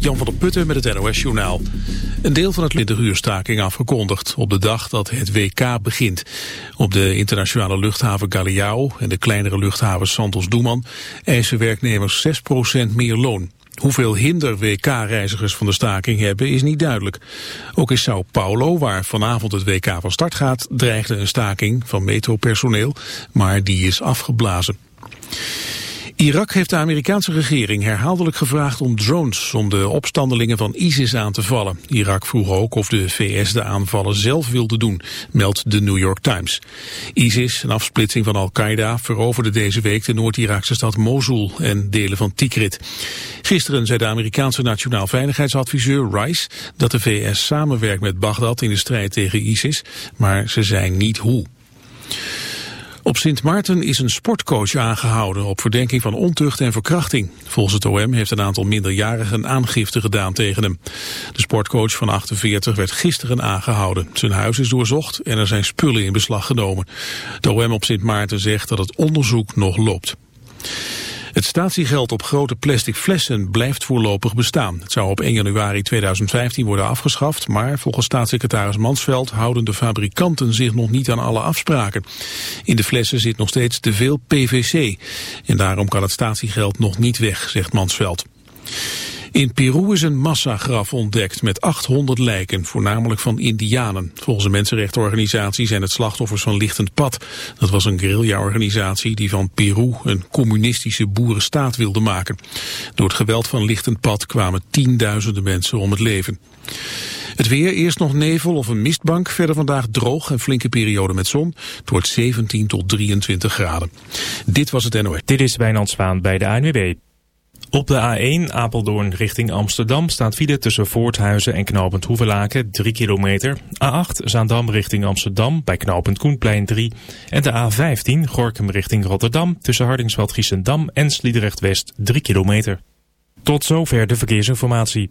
Jan van der Putten met het NOS-journaal. Een deel van het linteruurstaking afgekondigd op de dag dat het WK begint. Op de internationale luchthaven Galeão en de kleinere luchthaven Santos Dumont eisen werknemers 6% meer loon. Hoeveel hinder WK-reizigers van de staking hebben is niet duidelijk. Ook in Sao Paulo, waar vanavond het WK van start gaat, dreigde een staking van metropersoneel, maar die is afgeblazen. Irak heeft de Amerikaanse regering herhaaldelijk gevraagd om drones om de opstandelingen van ISIS aan te vallen. Irak vroeg ook of de VS de aanvallen zelf wilde doen, meldt de New York Times. ISIS, een afsplitsing van Al-Qaeda, veroverde deze week de Noord-Iraakse stad Mosul en delen van Tikrit. Gisteren zei de Amerikaanse nationaal veiligheidsadviseur Rice dat de VS samenwerkt met Bagdad in de strijd tegen ISIS, maar ze zijn niet hoe. Op Sint Maarten is een sportcoach aangehouden op verdenking van ontucht en verkrachting. Volgens het OM heeft een aantal minderjarigen aangifte gedaan tegen hem. De sportcoach van 48 werd gisteren aangehouden. Zijn huis is doorzocht en er zijn spullen in beslag genomen. De OM op Sint Maarten zegt dat het onderzoek nog loopt. Het statiegeld op grote plastic flessen blijft voorlopig bestaan. Het zou op 1 januari 2015 worden afgeschaft, maar volgens staatssecretaris Mansveld houden de fabrikanten zich nog niet aan alle afspraken. In de flessen zit nog steeds te veel PVC en daarom kan het statiegeld nog niet weg, zegt Mansveld. In Peru is een massagraf ontdekt met 800 lijken, voornamelijk van indianen. Volgens een mensenrechtenorganisatie zijn het slachtoffers van Lichtend Pad. Dat was een guerrilla-organisatie die van Peru een communistische boerenstaat wilde maken. Door het geweld van Lichtend Pad kwamen tienduizenden mensen om het leven. Het weer, eerst nog nevel of een mistbank. Verder vandaag droog en flinke periode met zon. Het wordt 17 tot 23 graden. Dit was het NOS. Dit is Wijnand Zwaan bij de ANWB. Op de A1 Apeldoorn richting Amsterdam staat file tussen Voorthuizen en knooppunt Hoevelaken 3 kilometer. A8 Zaandam richting Amsterdam bij knooppunt Koenplein 3. En de A15 Gorkum richting Rotterdam tussen Hardingsveld Giessendam en Sliedrecht West 3 kilometer. Tot zover de verkeersinformatie.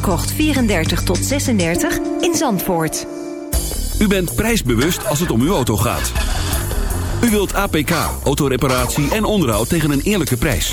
Krocht 34 tot 36 in Zandvoort. U bent prijsbewust als het om uw auto gaat. U wilt APK, autoreparatie en onderhoud tegen een eerlijke prijs.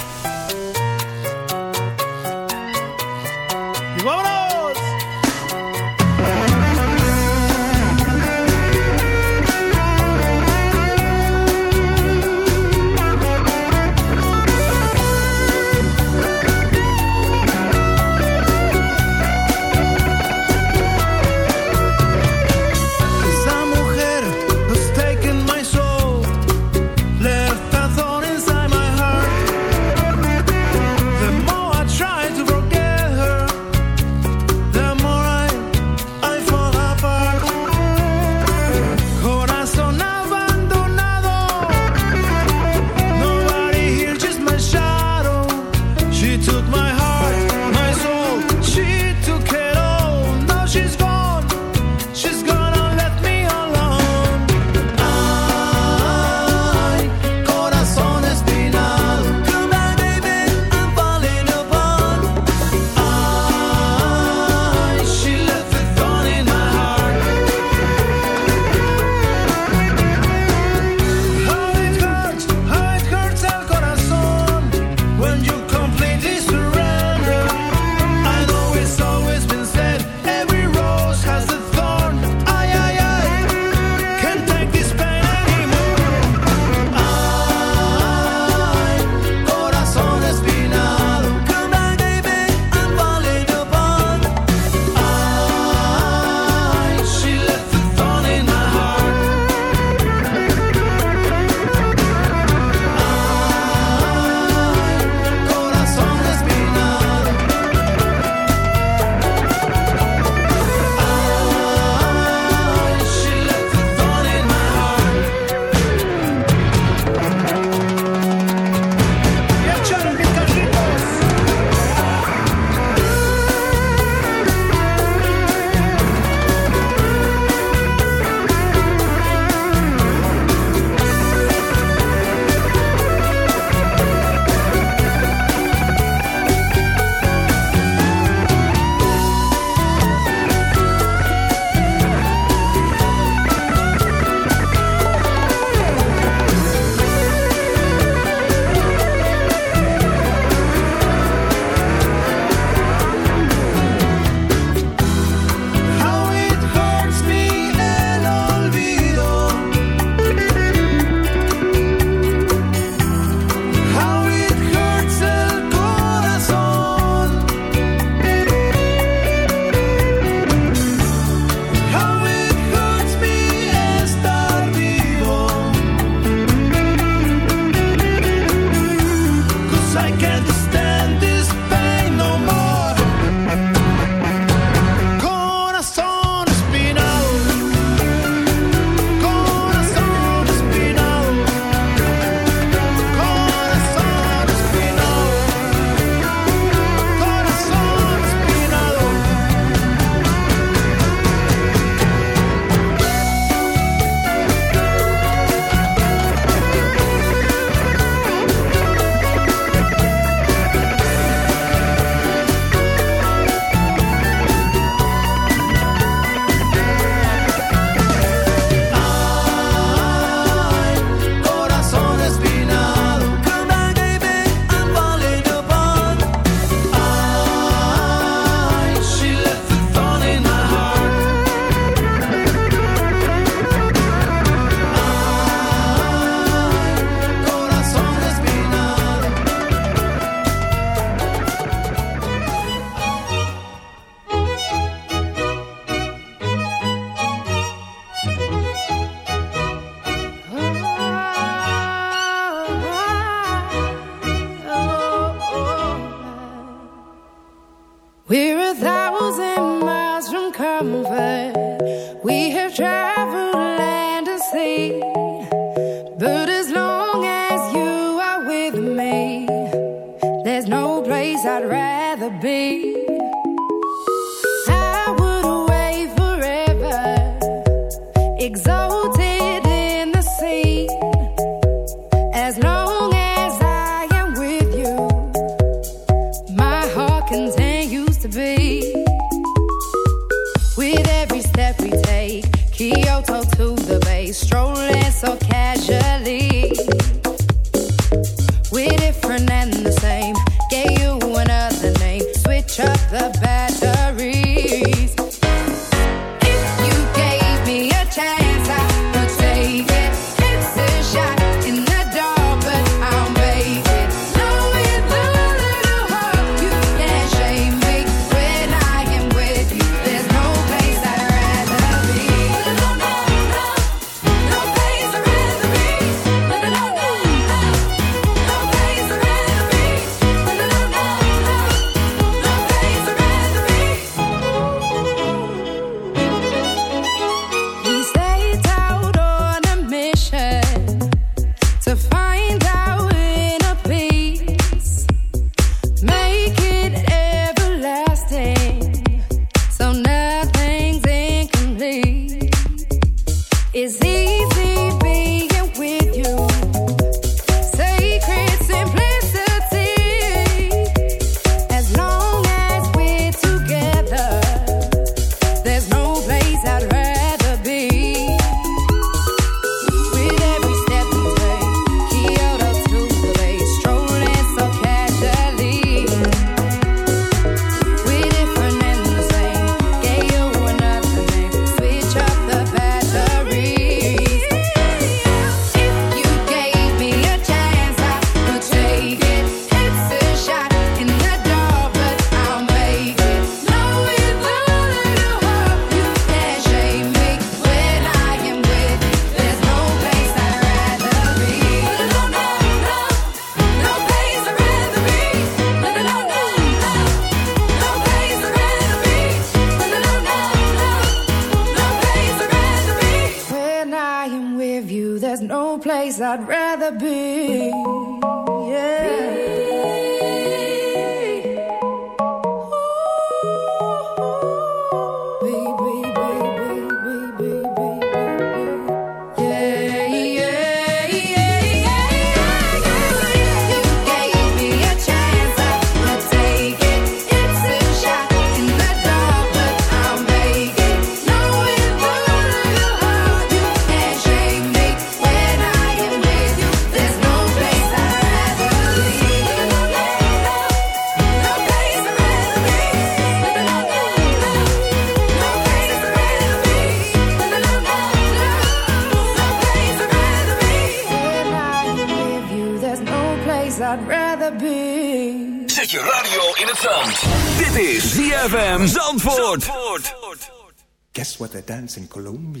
en Colombia.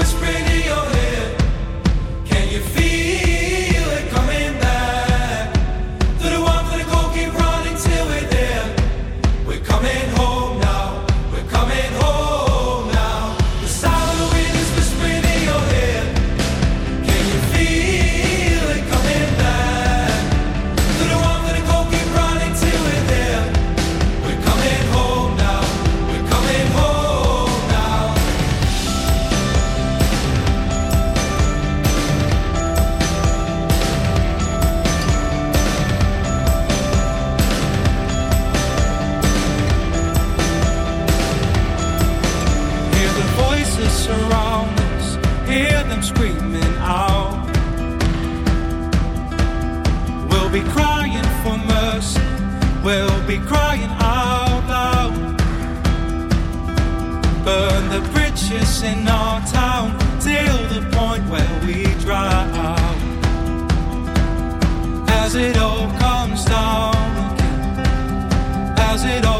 whispering it all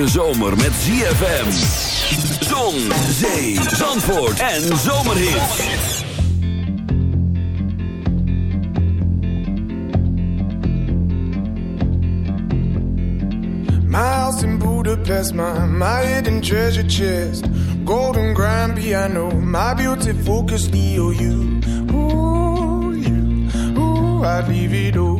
hete zomer met ZFM. Zon, zee, zandvoort en zomerhit. Miles in Budapest, my, my hidden treasure chest. Golden grand piano, my beauty focus, EOU. Ooh, you, ooh, I leave it all.